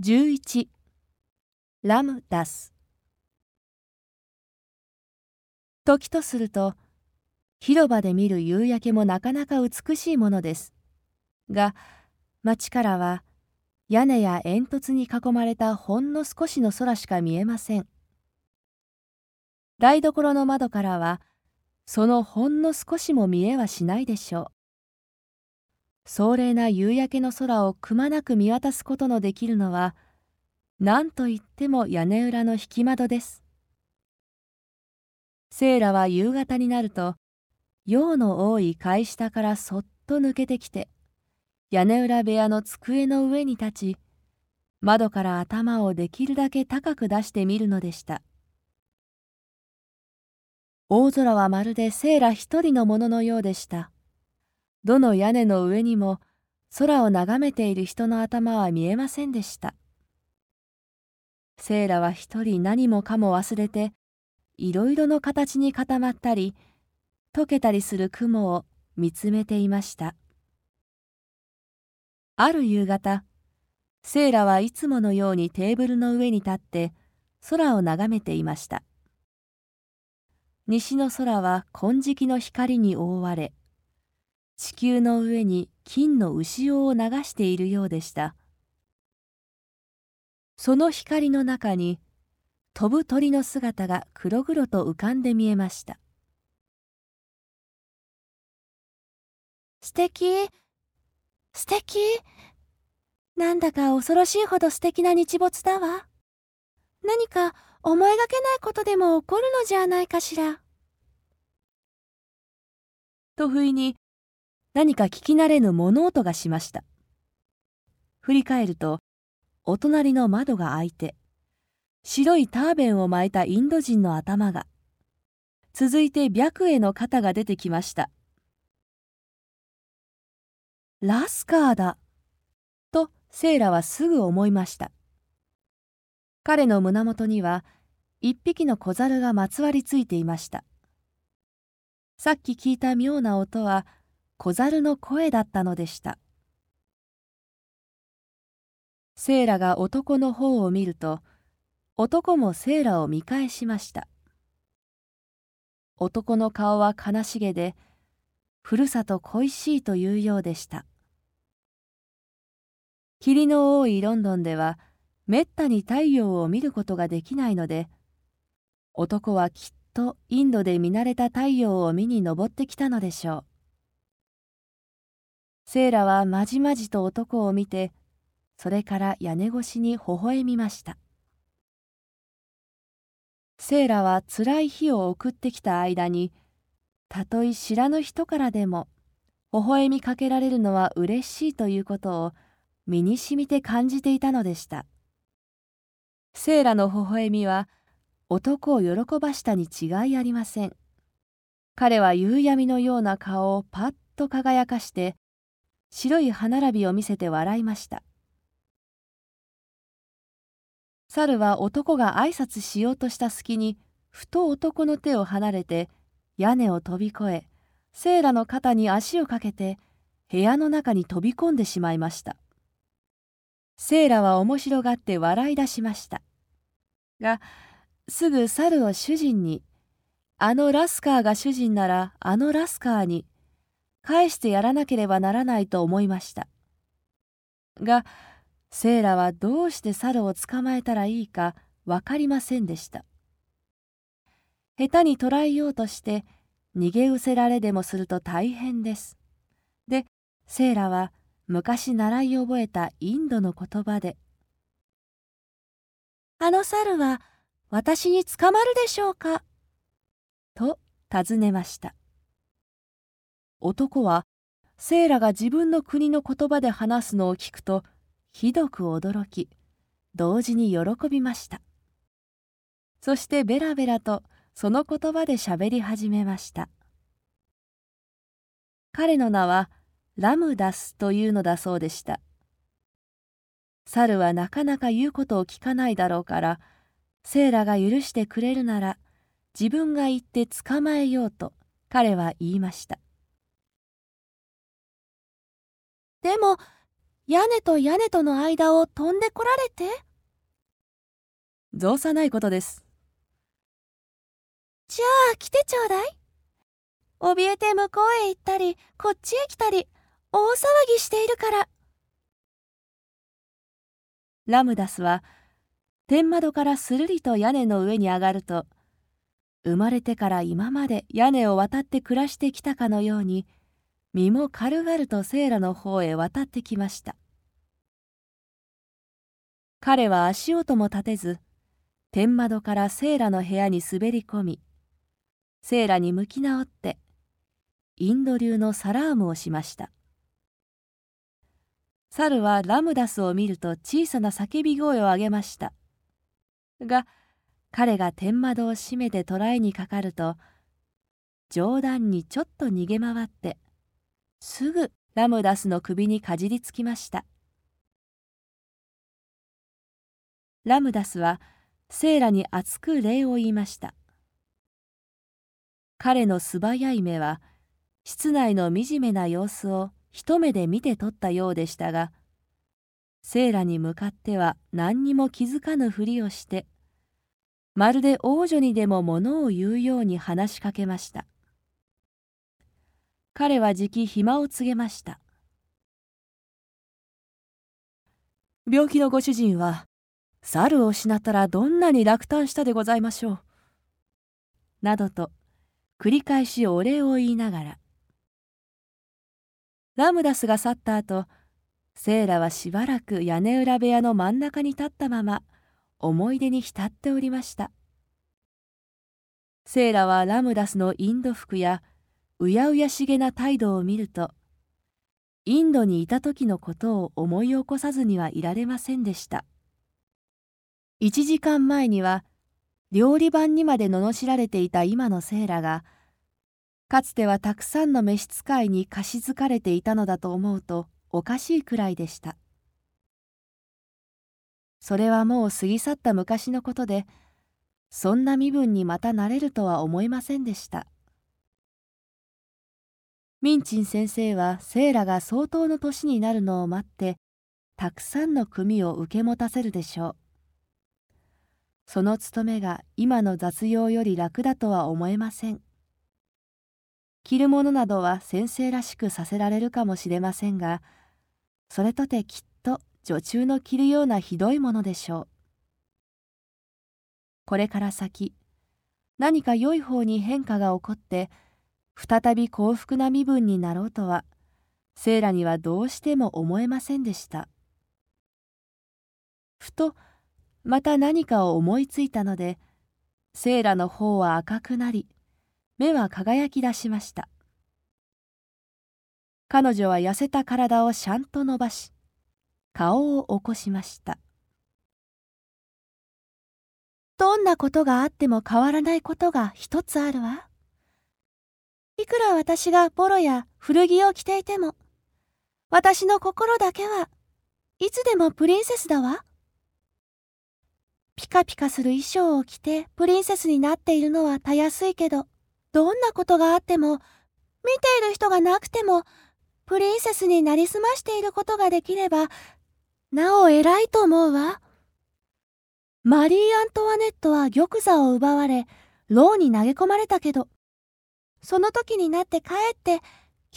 11ラムダス時とすると広場で見る夕焼けもなかなか美しいものです。が町からは屋根や煙突に囲まれたほんの少しの空しか見えません。台所の窓からはそのほんの少しも見えはしないでしょう。壮麗な夕焼けの空をくまなく見渡すことのできるのは何といっても屋根裏の引き窓です。セイラは夕方になると陽の多い階下からそっと抜けてきて屋根裏部屋の机の上に立ち窓から頭をできるだけ高く出してみるのでした。大空はまるでセーラ一人のもののようでした。どの屋根の上にも空を眺めている人の頭は見えませんでした。セーラは一人何もかも忘れていろいろの形に固まったり溶けたりする雲を見つめていました。ある夕方セイラはいつものようにテーブルの上に立って空を眺めていました。西の空は金色の光に覆われ地球の上に金の牛尾を流しているようでしたその光の中に飛ぶ鳥の姿が黒々と浮かんで見えました素敵素敵なんだか恐ろしいほど素敵な日没だわ。何か思いがけないことでも起こるのじゃないかしら。と不意に何か聞き慣れぬ物音がしました。振り返るとお隣の窓が開いて白いターベンを巻いたインド人の頭が続いて白衣の肩が出てきました。ラスカーだ。とセイラはすぐ思いました。彼の胸元には一匹の小猿がまつわりついていました。さっき聞いた妙な音は小猿の声だったのでした。セイラが男の方を見ると、男もセイラを見返しました。男の顔は悲しげで、ふるさと恋しいというようでした。霧の多いロンドンではめったに太陽を見ることができないので男はきっとインドで見慣れた太陽を見に登ってきたのでしょうセイラはまじまじと男を見てそれから屋根越しに微笑みました。セイラはつらい日を送ってきた間にたとえ知らぬ人からでも微笑みかけられるのはうれしいということを身にしみて感じていたのでした。セイラの微笑みは男を喜ばしたに違いありません。彼は夕闇のような顔をパッと輝かして白い歯並びを見せて笑いました。猿は男が挨拶しようとした隙にふと男の手を離れて屋根を飛び越えセイラの肩に足をかけて部屋の中に飛び込んでしまいました。セイラは面白がって笑い出しました。がすぐ猿を主人にあのラスカーが主人ならあのラスカーに返してやらなければならないと思いました。がセイラはどうして猿を捕まえたらいいか分かりませんでした。下手に捕らえようとして逃げ失せられでもすると大変です。でセイラは昔習い覚えたインドの言葉で「あの猿は私に捕まるでしょうか?」と尋ねました。男はセイラが自分の国の言葉で話すのを聞くとひどく驚き同時に喜びましたそしてベラベラとその言葉でしゃべり始めました彼の名はラムダスというのだそうでした。猿はなかなか言うことを聞かないだろうから、セイラが許してくれるなら、自分が行って捕まえようと彼は言いました。でも、屋根と屋根との間を飛んでこられて造作ないことです。じゃあ来てちょうだい。怯えて向こうへ行ったり、こっちへ来たり、大騒ぎしているから。ラムダスは天窓からするりと屋根の上に上がると生まれてから今まで屋根を渡って暮らしてきたかのように身も軽々とセーラの方へ渡ってきました彼は足音も立てず天窓からセーラの部屋に滑り込みセーラに向き直ってインド流のサラームをしました猿はラムダスを見ると小さな叫び声を上げました。が、彼が天窓を閉めて捕らえにかかると、冗談にちょっと逃げ回って、すぐラムダスの首にかじりつきました。ラムダスはセーラに熱く礼を言いました。彼の素早い目は室内の惨めな様子を一目で見て取ったようでしたがセーラに向かっては何にも気づかぬふりをしてまるで王女にでも物を言うように話しかけました彼はじき暇を告げました。病気のご主人は猿を失ったらどんなに落胆したでございましょう。などと繰り返しお礼を言いながらラムダスが去った後セーラはしばらく屋根裏部屋の真ん中に立ったまま思い出に浸っておりました。セーラはラムダスのインド服やうやうやしげな態度を見るとインドにいた時のことを思い起こさずにはいられませんでした。1時間前には料理番にまで罵られていた今のセーラがかつてはたくさんの召使いに貸し付かれていたのだと思うとおかしいくらいでした。それはもう過ぎ去った昔のことでそんな身分にまたなれるとは思いませんでした。ミンチン先生はセイラが相当の年になるのを待ってたくさんの組を受け持たせるでしょう。その務めが今の雑用より楽だとは思えません。着るものなどは先生らしくさせられるかもしれませんがそれとてきっと女中の着るようなひどいものでしょう。これから先何か良い方に変化が起こって再び幸福な身分になろうとはセイラにはどうしても思えませんでした。ふとまた何かを思いついたのでセイラの方は赤くなり目は輝き出しました。彼女は痩せた体をしゃんと伸ばし顔を起こしました。どんなことがあっても変わらないことが一つあるわ。いくら私がボロや古着を着ていても私の心だけはいつでもプリンセスだわピカピカする衣装を着てプリンセスになっているのはたやすいけどどんなことがあっても、見ている人がなくても、プリンセスになりすましていることができれば、なお偉いと思うわ。マリー・アントワネットは玉座を奪われ、牢に投げ込まれたけど、その時になって帰って、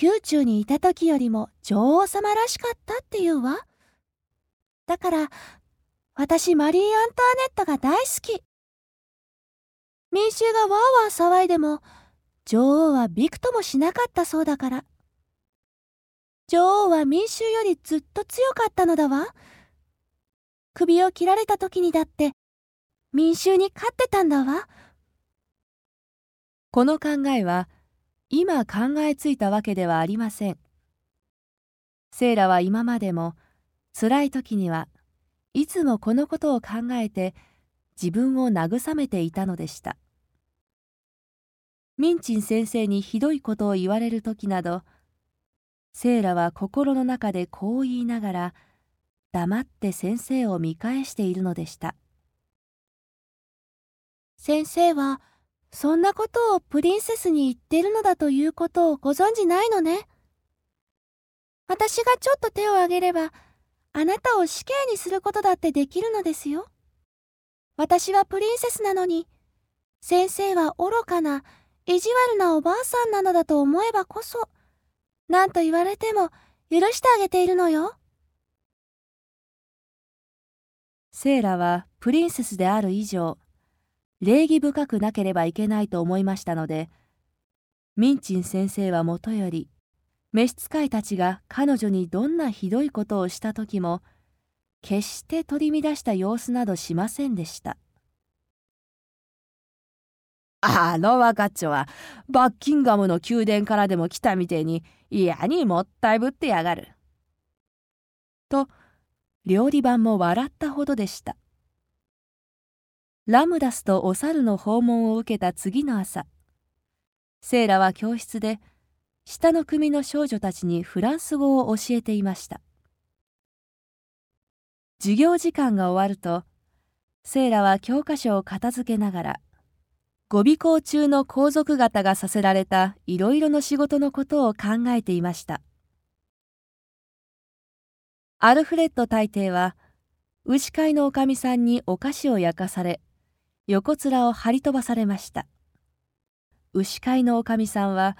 宮中にいた時よりも女王様らしかったっていうわ。だから、私マリー・アントワネットが大好き。民衆がわーわー騒いでも、女王はびくともしなかったそうだから。女王は民衆よりずっと強かったのだわ。首を切られた時にだって民衆に勝ってたんだわ。この考えは今考えついたわけではありません。セイラは今までも辛い時にはいつもこのことを考えて自分を慰めていたのでした。ミンチン先生にひどいことを言われる時などセイラは心の中でこう言いながら黙って先生を見返しているのでした先生はそんなことをプリンセスに言ってるのだということをご存じないのね私がちょっと手を挙げればあなたを死刑にすることだってできるのですよ。私はプリンセスなのに、先生は愚かな、意地悪なおばあさんなのだと思えばこそ、何と言われても許してあげているのよ。セーラはプリンセスである以上、礼儀深くなければいけないと思いましたので、ミンチン先生はもとより、召使いたちが彼女にどんなひどいことをした時も、決して取り乱した様子などしませんでした。あの若っちょはバッキンガムの宮殿からでも来たみてえに嫌にもったいぶってやがる。と料理番も笑ったほどでした。ラムダスとお猿の訪問を受けた次の朝セーラは教室で下の組の少女たちにフランス語を教えていました。授業時間が終わるとセーラは教科書を片付けながらご尾行中の皇族方がさせられたいろいろの仕事のことを考えていました。アルフレッド大帝は牛飼いのおかみさんにお菓子を焼かされ横面を張り飛ばされました。牛飼いのおかみさんは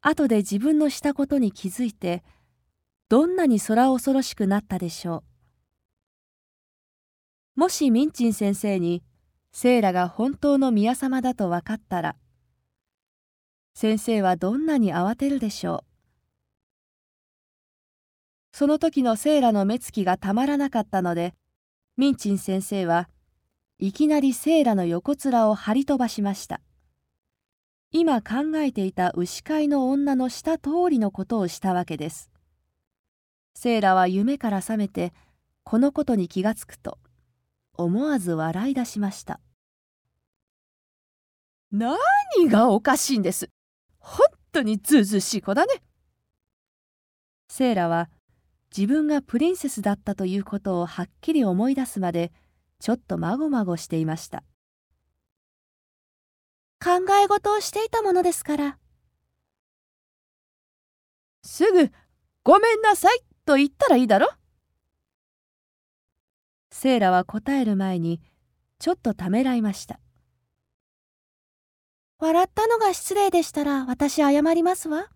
後で自分のしたことに気づいてどんなに空恐ろしくなったでしょう。もしミンチン先生にセイラが本当の宮様だと分かったら先生はどんなに慌てるでしょう。その時のセイラの目つきがたまらなかったのでミンチン先生はいきなりセイラの横面を張り飛ばしました。今考えていた牛飼いの女のした通りのことをしたわけです。セイラは夢から覚めてこのことに気がつくと思わず笑い出しました。何がおかしいんです。本当にずうずしい子だね。セイラは自分がプリンセスだったということをはっきり思い出すまでちょっとまごまごしていました考え事をしていたものですからすぐ「ごめんなさい」と言ったらいいだろ？セイラは答える前にちょっとためらいました笑ったのが失礼でしたら私謝りますわ。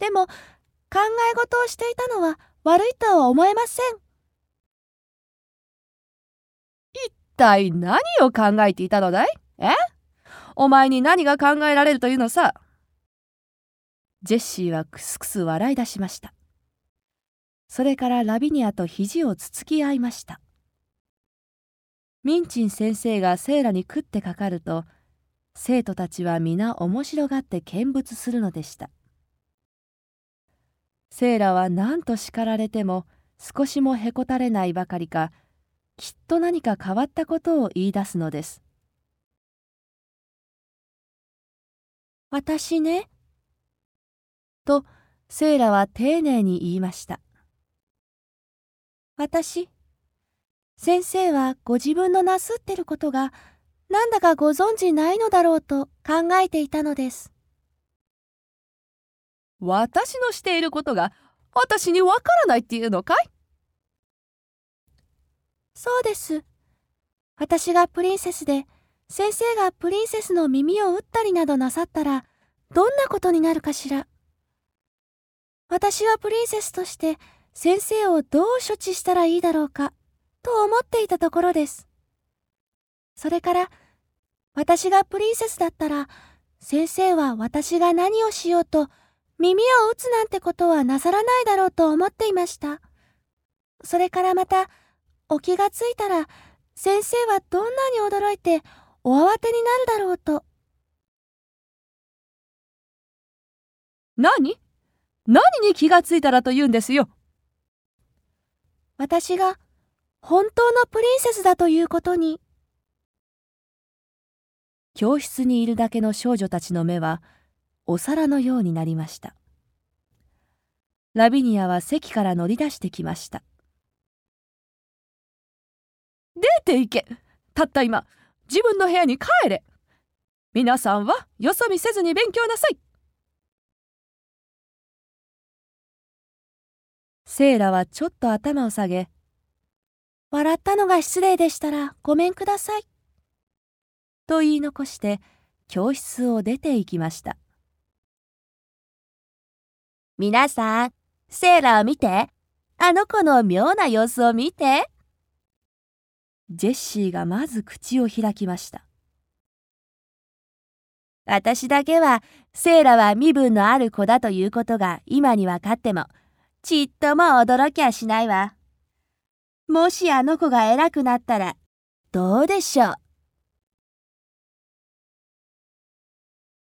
でも、考え事をしていたのは悪いとは思えません。体何を考えていたのだい？え？お前に何が考えられるというのさ？ジェシーはクスクス笑い出しました。それからラビニアと肘をつつき合いました。ミンチン先生がセイラに食ってかかると、生徒たちは皆面白がって見物するのでしたセイラは何と叱られても少しもへこたれないばかりかきっと何か変わったことを言い出すのです。私ね。とセイラは丁寧に言いました。私先生はご自分のなすってることがなんだかご存知ないのだろうと考えていたのです。私のしていることが私にわからないっていうのかい？そうです。私がプリンセスで、先生がプリンセスの耳を打ったりなどなさったら、どんなことになるかしら。私はプリンセスとして先生をどう処置したらいいだろうか、と思っていたところです。それから、私がプリンセスだったら、先生は私が何をしようと、耳を打つなんてことはなさらないだろうと思っていました。それからまた、お気がついたら、先生はどんなに驚いて、お慌てになるだろうと。何？何に気がついたらと言うんですよ。私が、本当のプリンセスだということに。教室にいるだけの少女たちの目はお皿のようになりましたラビニアは席から乗り出してきました出て行けたった今自分の部屋に帰れ皆さんはよそ見せずに勉強なさいセイラはちょっと頭を下げ笑ったのが失礼でしたらごめんください。と言い残して教室を出て行きました。皆さん、セーラを見て。あの子の妙な様子を見て。ジェシーがまず口を開きました。私だけはセイラは身分のある子だということが今に分かってもちっとも驚きゃしないわ。もしあの子が偉くなったらどうでしょう